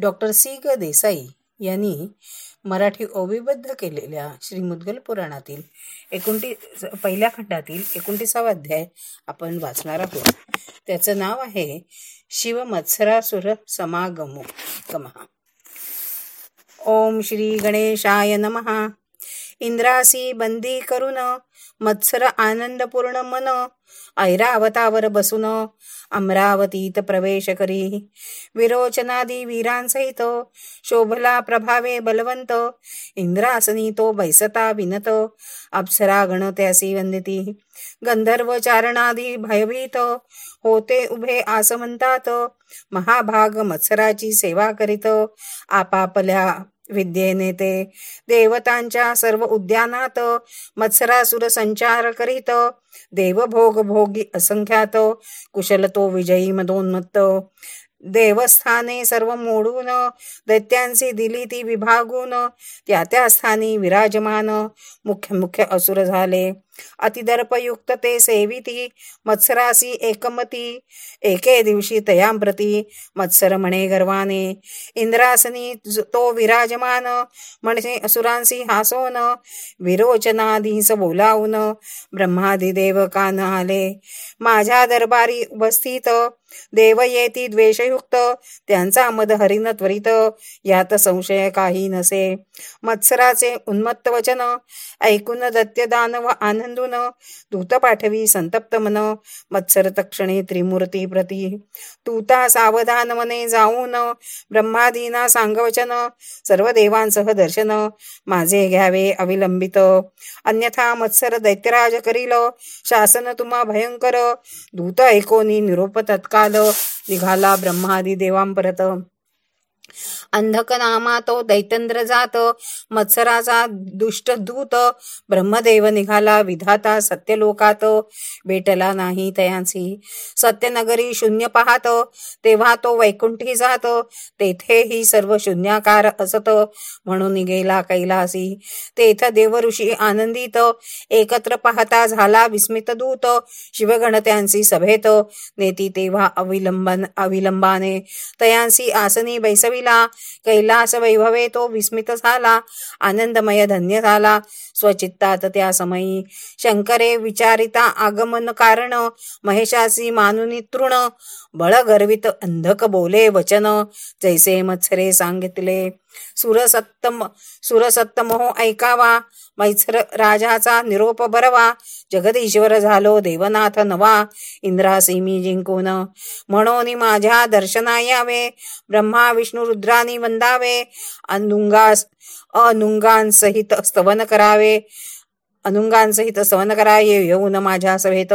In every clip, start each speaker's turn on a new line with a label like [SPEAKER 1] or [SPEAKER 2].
[SPEAKER 1] Doctor C ग देसाई यांनी मराठी ओविबद्ध केलेल्या श्री मुद्गल पुराणातील एकोणती पहिल्या खंडातील एकोणतीसावा अध्याय आपण वाचणार आहोत. त्याचं नाव आहे शिव मत्सरासुर समागमो. ओम श्री गणेशाय नमहा इंद्रासी बंदी करून मत्सर आनंदपूर्ण मन ऐरावतावर बसून अमरावतीत प्रवेश करी. विरोचनादी वीरांसहित शोभला प्रभावे बलवंत इंद्रासनी तो बैसता विनत अप्सरा गण त्यासी वंदिती. गंधर्व चारणादी भयभीत होते उभे आसमंतात महाभाग मत्सराची सेवा करीत आपापल्या विद्येने ते देवतांच्या सर्व उद्यानात मत्सरासुर संचार करीत. देवभोग भोगी असंख्यात कुशल तो विजयी मदोन्मत्त. देवस्थाने सर्व मोडून दैत्यांची दिली ती विभागून त्या त्या स्थानी विराजमान मुख्य मुख्य असुर झाले. अतिदर्पयुक्त ते सेविती मत्सरासी एकमती एके दिवशी तयांप्रती मत्सर म्हणे गर्वाने इंद्रासनी तो विराजमान म्हणजे असुरांसी हासोन विरोचनादीस बोलावून ब्रह्मादिदेव कान आले. माझ्या दरबारी उपस्थित देव येती द्वेषयुक्त त्यांचा मद हरिन त्वरित यात संशय काही नसे. मत्सराचे उन्मत्त वचन ऐकून दत्त्यदान व आनंद बंधून दूत पाठवी संतप्त मन मत्सर तक्षणे त्रिमूर्ती प्रती. तूता सावधान मने जाऊन ब्रह्मादीना सांगवचन सर्व देवांसह दर्शन माझे घ्यावे अविलंबित. अन्यथा मत्सर दैत्यराज करील शासन तुम्हा भयंकर. दूत ऐकोनी निरोप तत्काल निघाला ब्रह्मादी देवांपरत. अंधकनामा तो दैतंद्र जात मत्सराचा दुष्ट दूत ब्रह्मदेव निघाला विधाता सत्यलोकात भेटला नाही तयांसी. सत्यनगरी शून्य पाहत तेव्हा तो वैकुंठी जात तेथेही सर्व शून्याकार असत म्हणून गेला कैलासी. तेथ देवऋषी आनंदित एकत्र पाहता झाला विस्मित दूत शिवगणत्यांसी सभेत. नेती तेव्हा अविलंबन अविलंबाने तयांसी आसनी बैसविला कैलास वैभवे तो विस्मित झाला आनंदमय धन्य झाला. स्वचित्तात त्या समयी शंकरे विचारिता आगमन कारण महेशासी मानुनी तृण बळ गर्वित अंधक बोले वचन. जैसे मत्सरे सांगितले सुरसत्तम सुरसत्तम हो ऐकावा. मैसर राजाचा निरोप बरवा. जगदीश्वर झालो देवनाथ नवा. इंद्रासी मी जिंकून म्हणून माझ्या दर्शना यावे. ब्रह्मा विष्णू रुद्रानी वंदावे अनुंगास अनुंगांसहित स्तवन करावे. अनुंगांसहित सहन करा येऊन माझ्या सभेत.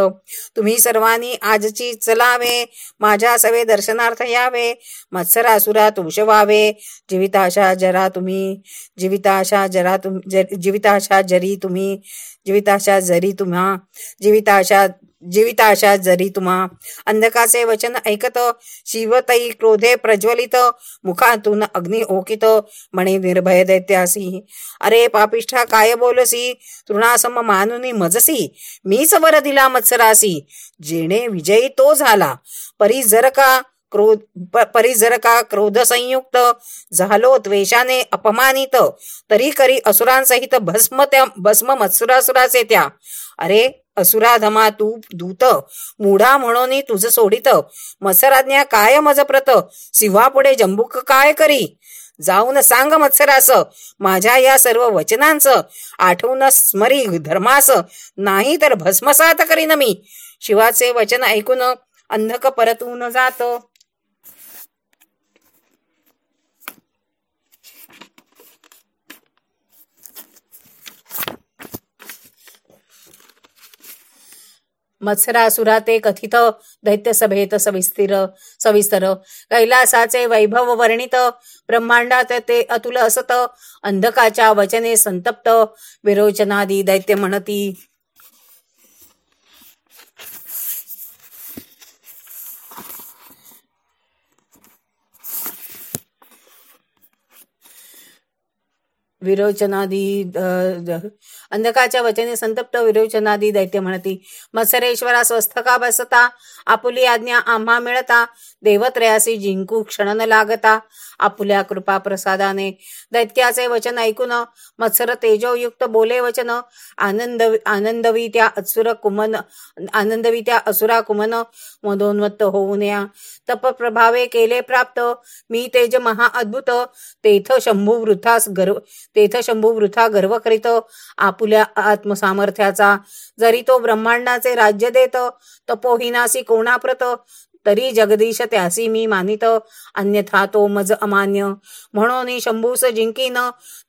[SPEAKER 1] तुम्ही सर्वांनी आजची चलावे माझ्या सवे दर्शनार्थ यावे. मत्सरासुरा तुषवावे जीविताशा जरा तुम्ही जीविताशा जरा तुम जीविताशा जरी तुम्ही जीविताशा जरी तुम्हा जीविताशा जीविताशा जरी तुम्हा अंधकाचे वचन ऐकत शिवतई क्रोधे प्रज्वलित मुखातून अग्नि ओकित म्हणे निर्भय दैत्यासी. अरे पापिष्ठा काय बोलसी? तृणासम मानुनी मजसी. मीच वर दिला मत्सरासी. जेणे विजयी तो झाला. परी जर का क्रोध परिजर का क्रोध संयुक्त झालो द्वेषाने अपमानित. तरी करी असुरांसहित भस्म त्या भस्म मत्सुरासुराचे त्या. अरे असुराधमा तू दूत मुढा म्हणून तुझ सोडित. मत्सराज्ञा काय मजप्रत? प्रत पुढे जंबुक काय करी? जाऊन सांग मत्सरास माझ्या या सर्व वचनांचं. आठवून स्मरी धर्मास नाही तर भस्मसात करीन मी. शिवाचे वचन ऐकून अंधक परतून जात. मत्सरासुरा ते कथित दैत्य सभेत सविस्तीर सविस्तर। कैलासाचे वैभव वर्णित ब्रह्मांडात ते अतुल असत अंधकाच्या वचने संतप्त विरोचनादी दैत्य म्हणती। विरोचनादी अंधकाच्या वचने संतप्त विरोचनादी दैत्य म्हणती मत्सरेश्वरा स्वस्थ का बसता? आपुली आज्ञा आम्हा मिळता. देवत्रयासी जिंकू क्षण न लागता. आपुल्या कृपा प्रसादाने दैत्याचे वचन ऐकून मत्सर तेजोयुक्त बोले वचन. आनंद आनंदवी त्या असुर कुमन आनंदवी त्या असुरा कुमन मदोन्मत्त होऊन या. तप प्रभावे केले प्राप्त. मी तेज महा अद्भुत. तेथ शंभू वृथास गर्व तेथ शंभू वृथा गर्व करीत आपुल्या आत्मसामर्थ्याचा. जरी तो ब्रह्मांडाचे राज्य देत तपोहिनासी कोणाप्रत तरी जगदीश त्यासी मी मानित. अन्यथा तो मज अमान्य. म्हणून शंभूस जिंकीन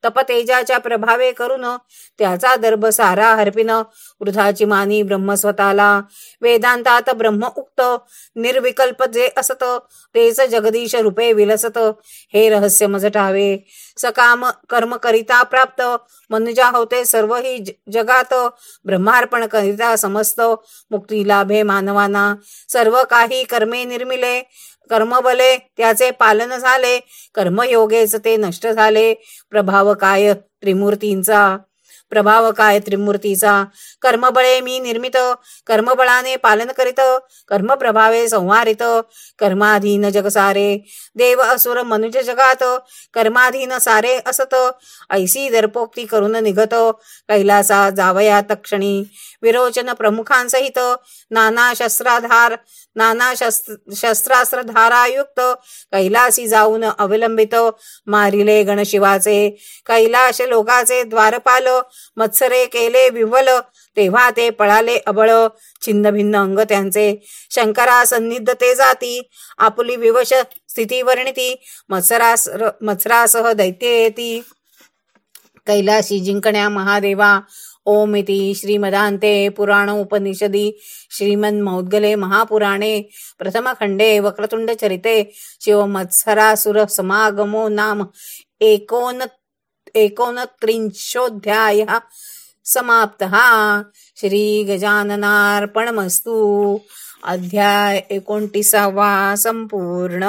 [SPEAKER 1] तपतेजाच्या प्रभावे करून त्याचा दर्भ सारा हरपिन. वृथाची मानी ब्रह्म स्वतःला. वेदांतात ब्रह्म उक्त निर्विकल्प जे असत तेच जगदीश रूपे विलसत. हे रहस्य मजटावे सकाम कर्म करिता प्राप्त. मनुजा होते सर्व ही जगात. ब्रह्मार्पण करिता समस्त. मुक्ती लाभे मानवाना. सर्व काही कर्मे निर्मिले. कर्मबले त्याचे पालन झाले. कर्मयोगेच ते नष्ट झाले. प्रभाव काय त्रिमूर्तींचा? प्रभाव काय त्रिमूर्तीचा कर्मबळे मी निर्मित कर्मबळाने पालन करीत कर्मप्रभावे संहारित कर्माधीन जग सारे देव असुर मनुज जगात कर्माधीन सारे असत ऐसी दर्पोक्ती करून निघत कैलासा जावया तक्षणी विरोचन प्रमुखांसहित नाना शस्त्राधार नाना शस्त्र शस्त्रास्त्रधारायुक्त कैलासी जाऊन अवलंबित मारिले गणशिवाचे कैलाश लोकाचे द्वारपाल मत्सरे केले विवल तेव्हा ते पळाले अबळ. छिन्न भिन्न अंग त्यांचे. शंकरा सन्निध ते जाती. आपुली विवश स्थिती वर्णिती. मत्सरास मत्सरासह दैत्य येती. कैलाशी जिंकण्या महादेवा. ओम इति श्रीमदान्ते पुराण उपनिषदि. श्रीमन्मौद्गले महापुराणे. प्रथमखण्डे वक्रतुण्डचरिते शिवमत्सरासुरसमागमो नाम. एकोन एकोनत्रिंशोऽध्यायः समाप्तः। श्रीगजाननार्पणमस्तु। अध्याय एकोणतीसावा संपूर्ण